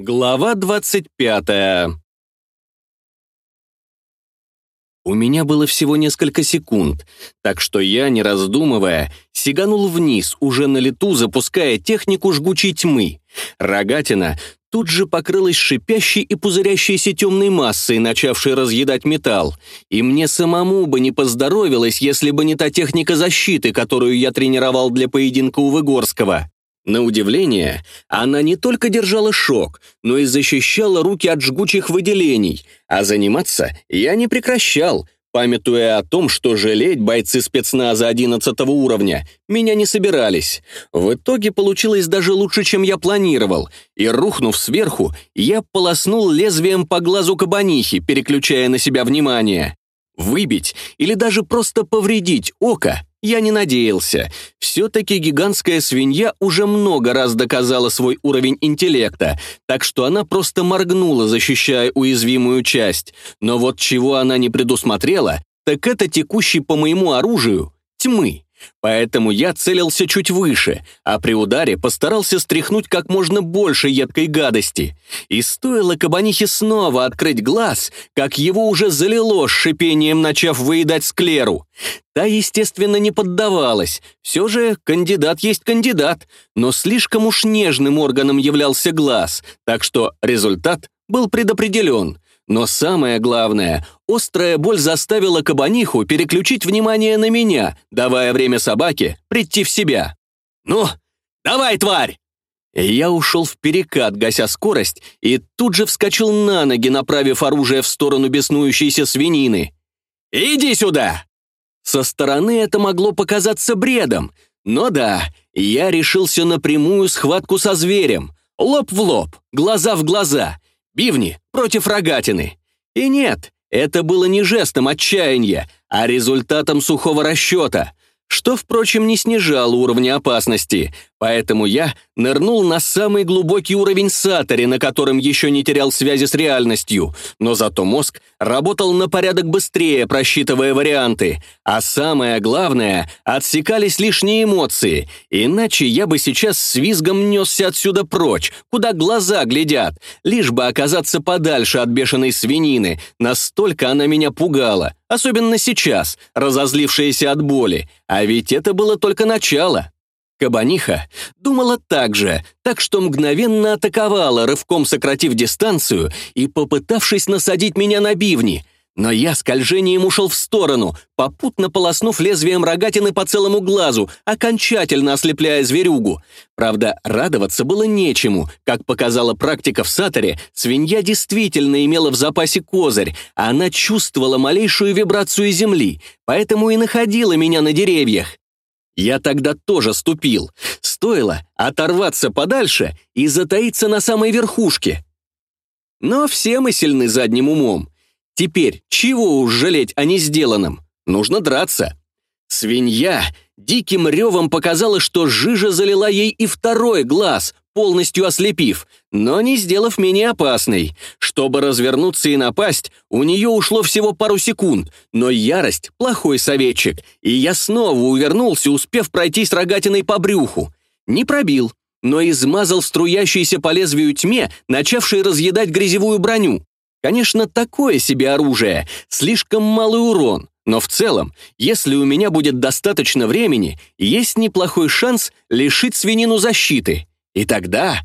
Глава 25 У меня было всего несколько секунд, так что я, не раздумывая, сиганул вниз, уже на лету запуская технику жгучей тьмы. Рогатина тут же покрылась шипящей и пузырящейся темной массой, начавшей разъедать металл, и мне самому бы не поздоровилось, если бы не та техника защиты, которую я тренировал для поединка у Выгорского. На удивление, она не только держала шок, но и защищала руки от жгучих выделений, а заниматься я не прекращал, памятуя о том, что жалеть бойцы спецназа 11 уровня меня не собирались. В итоге получилось даже лучше, чем я планировал, и, рухнув сверху, я полоснул лезвием по глазу кабанихи, переключая на себя внимание. Выбить или даже просто повредить око я не надеялся. Все-таки гигантская свинья уже много раз доказала свой уровень интеллекта, так что она просто моргнула, защищая уязвимую часть. Но вот чего она не предусмотрела, так это текущий по моему оружию тьмы. Поэтому я целился чуть выше, а при ударе постарался стряхнуть как можно больше едкой гадости. И стоило кабанихе снова открыть глаз, как его уже залило с шипением, начав выедать склеру. Та, естественно, не поддавалась. Все же кандидат есть кандидат, но слишком уж нежным органом являлся глаз, так что результат был предопределен — но самое главное, острая боль заставила кабаниху переключить внимание на меня, давая время собаке прийти в себя. «Ну, давай, тварь!» Я ушел в перекат, гася скорость, и тут же вскочил на ноги, направив оружие в сторону беснующейся свинины. «Иди сюда!» Со стороны это могло показаться бредом, но да, я решился на прямую схватку со зверем. Лоб в лоб, глаза в глаза — бивни против рогатины. И нет, это было не жестом отчаяния, а результатом сухого расчета что, впрочем, не снижало уровня опасности, поэтому я нырнул на самый глубокий уровень сатори, на котором еще не терял связи с реальностью, но зато мозг работал на порядок быстрее, просчитывая варианты, а самое главное, отсекались лишние эмоции, иначе я бы сейчас с визгом несся отсюда прочь, куда глаза глядят, лишь бы оказаться подальше от бешеной свинины, настолько она меня пугала, Особенно сейчас, разозлившаяся от боли. А ведь это было только начало. Кабаниха думала так же, так что мгновенно атаковала, рывком сократив дистанцию и попытавшись насадить меня на бивни — но я скольжением ушел в сторону, попутно полоснув лезвием рогатины по целому глазу, окончательно ослепляя зверюгу. Правда, радоваться было нечему. Как показала практика в Саторе, свинья действительно имела в запасе козырь, а она чувствовала малейшую вибрацию земли, поэтому и находила меня на деревьях. Я тогда тоже ступил. Стоило оторваться подальше и затаиться на самой верхушке. Но все мы сильны задним умом. Теперь чего уж жалеть о несделанном? Нужно драться. Свинья диким ревом показала, что жижа залила ей и второй глаз, полностью ослепив, но не сделав менее опасной. Чтобы развернуться и напасть, у нее ушло всего пару секунд, но ярость — плохой советчик, и я снова увернулся, успев пройтись рогатиной по брюху. Не пробил, но измазал струящейся по лезвию тьме, начавшей разъедать грязевую броню. Конечно, такое себе оружие, слишком малый урон, но в целом, если у меня будет достаточно времени, есть неплохой шанс лишить свинину защиты. И тогда...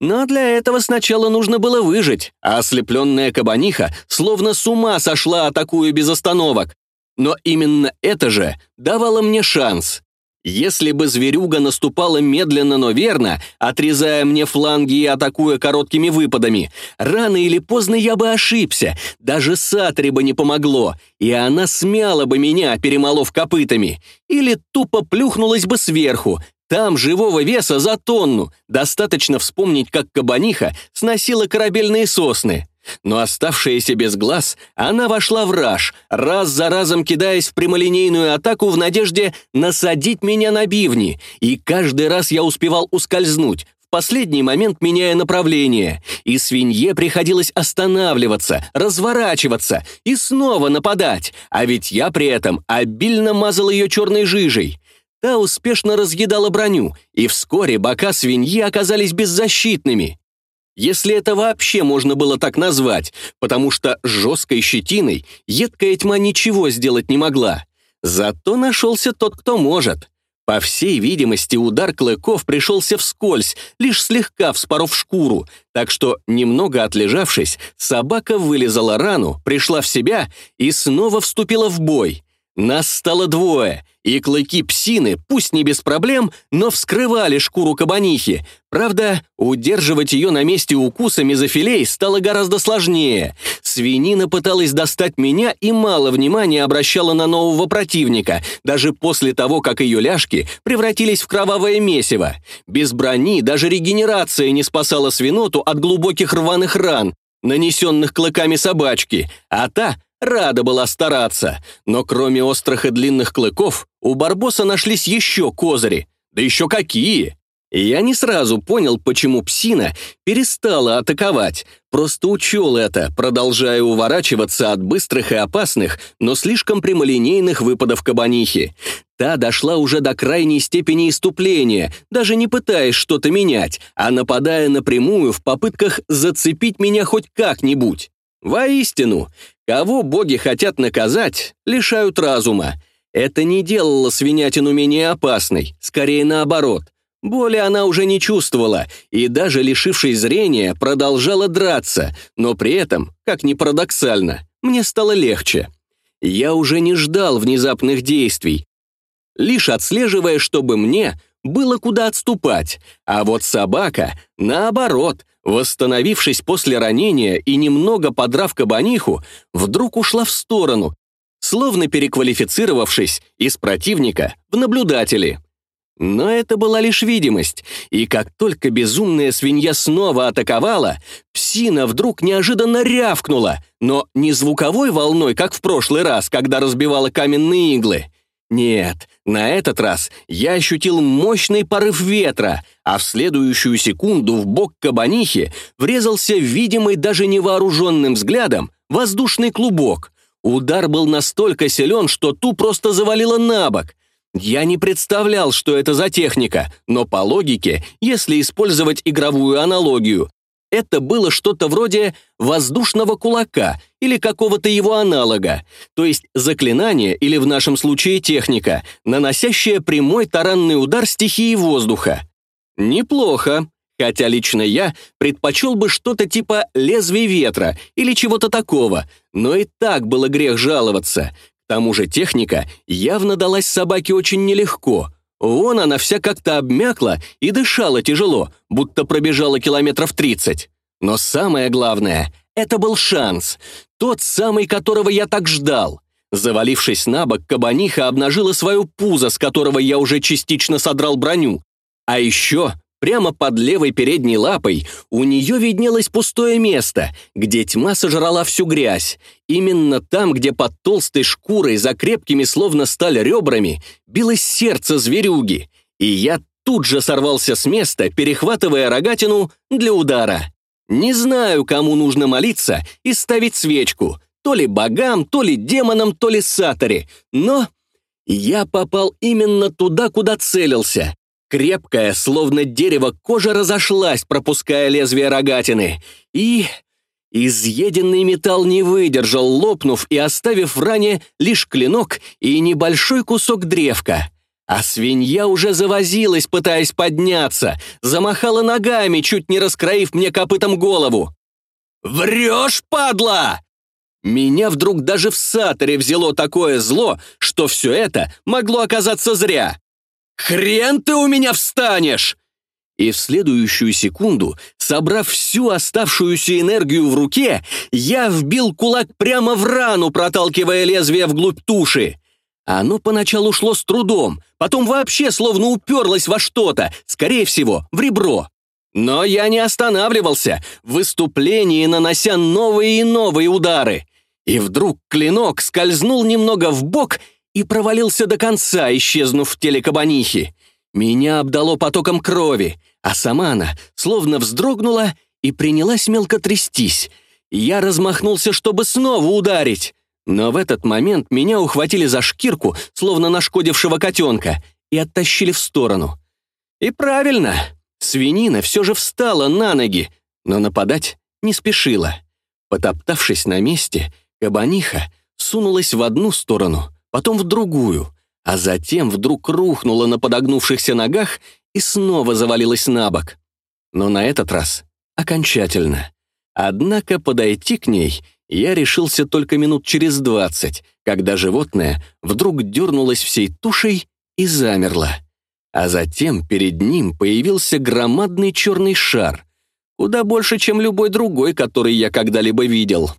Но для этого сначала нужно было выжить, а ослепленная кабаниха словно с ума сошла, атакуя без остановок. Но именно это же давало мне шанс. Если бы зверюга наступала медленно, но верно, отрезая мне фланги и атакуя короткими выпадами, рано или поздно я бы ошибся, даже Сатре бы не помогло, и она смяла бы меня, перемолов копытами, или тупо плюхнулась бы сверху, там живого веса за тонну, достаточно вспомнить, как кабаниха сносила корабельные сосны. Но оставшаяся без глаз, она вошла в раж, раз за разом кидаясь в прямолинейную атаку в надежде насадить меня на бивни, и каждый раз я успевал ускользнуть, в последний момент меняя направление, и свинье приходилось останавливаться, разворачиваться и снова нападать, а ведь я при этом обильно мазал ее черной жижей. Та успешно разъедала броню, и вскоре бока свиньи оказались беззащитными. если это вообще можно было так назвать, потому что с жесткой щетиной едкая тьма ничего сделать не могла. Зато нашелся тот, кто может. По всей видимости, удар клыков пришелся вскользь, лишь слегка вспоров шкуру, так что, немного отлежавшись, собака вылезала рану, пришла в себя и снова вступила в бой. Нас стало двое, и клыки псины, пусть не без проблем, но вскрывали шкуру кабанихи. Правда, удерживать ее на месте укуса мезофилей стало гораздо сложнее. Свинина пыталась достать меня и мало внимания обращала на нового противника, даже после того, как ее ляжки превратились в кровавое месиво. Без брони даже регенерация не спасала свиноту от глубоких рваных ран, нанесенных клыками собачки, а та — рада была стараться, но кроме острых и длинных клыков, у Барбоса нашлись еще козыри. Да еще какие! Я не сразу понял, почему псина перестала атаковать, просто учел это, продолжая уворачиваться от быстрых и опасных, но слишком прямолинейных выпадов кабанихи. Та дошла уже до крайней степени иступления, даже не пытаясь что-то менять, а нападая напрямую в попытках зацепить меня хоть как-нибудь. Воистину, кого боги хотят наказать, лишают разума. Это не делало свинятину менее опасной, скорее наоборот. Боли она уже не чувствовала, и даже лишившись зрения, продолжала драться, но при этом, как ни парадоксально, мне стало легче. Я уже не ждал внезапных действий, лишь отслеживая, чтобы мне было куда отступать, а вот собака, наоборот, восстановившись после ранения и немного подрав кабаниху, вдруг ушла в сторону, словно переквалифицировавшись из противника в наблюдатели. Но это была лишь видимость, и как только безумная свинья снова атаковала, псина вдруг неожиданно рявкнула, но не звуковой волной, как в прошлый раз, когда разбивала каменные иглы. Нет, на этот раз я ощутил мощный порыв ветра, а в следующую секунду в бок кабанихи врезался видимый даже невооруженным взглядом воздушный клубок. Удар был настолько силен, что ту просто завалило на бок. Я не представлял, что это за техника, но по логике, если использовать игровую аналогию, это было что-то вроде воздушного кулака или какого-то его аналога, то есть заклинание или в нашем случае техника, наносящая прямой таранный удар стихии воздуха. Неплохо, хотя лично я предпочел бы что-то типа лезвия ветра или чего-то такого, но и так было грех жаловаться. К тому же техника явно далась собаке очень нелегко — Вон она вся как-то обмякла и дышала тяжело, будто пробежала километров тридцать. Но самое главное, это был шанс, тот самый, которого я так ждал. Завалившись на бок, кабаниха обнажила свое пузо, с которого я уже частично содрал броню. А еще Прямо под левой передней лапой у нее виднелось пустое место, где тьма сожрала всю грязь. Именно там, где под толстой шкурой за крепкими словно сталь ребрами билось сердце зверюги. И я тут же сорвался с места, перехватывая рогатину для удара. Не знаю, кому нужно молиться и ставить свечку, то ли богам, то ли демонам, то ли сатаре, но я попал именно туда, куда целился. Крепкая, словно дерево, кожа разошлась, пропуская лезвие рогатины. И... Изъеденный металл не выдержал, лопнув и оставив в ране лишь клинок и небольшой кусок древка. А свинья уже завозилась, пытаясь подняться, замахала ногами, чуть не раскроив мне копытом голову. «Врешь, падла!» Меня вдруг даже в саторе взяло такое зло, что все это могло оказаться зря. «Хрен ты у меня встанешь!» И в следующую секунду, собрав всю оставшуюся энергию в руке, я вбил кулак прямо в рану, проталкивая лезвие вглубь туши. Оно поначалу шло с трудом, потом вообще словно уперлось во что-то, скорее всего, в ребро. Но я не останавливался, в выступлении нанося новые и новые удары. И вдруг клинок скользнул немного в бок и провалился до конца, исчезнув в теле кабанихи. Меня обдало потоком крови, а сама она словно вздрогнула и принялась мелко трястись. Я размахнулся, чтобы снова ударить. Но в этот момент меня ухватили за шкирку, словно нашкодившего котенка, и оттащили в сторону. И правильно, свинина все же встала на ноги, но нападать не спешила. Потоптавшись на месте, кабаниха сунулась в одну сторону, потом в другую, а затем вдруг рухнула на подогнувшихся ногах и снова завалилась на бок. Но на этот раз окончательно. Однако подойти к ней я решился только минут через двадцать, когда животное вдруг дернулось всей тушей и замерло. А затем перед ним появился громадный черный шар, куда больше, чем любой другой, который я когда-либо видел.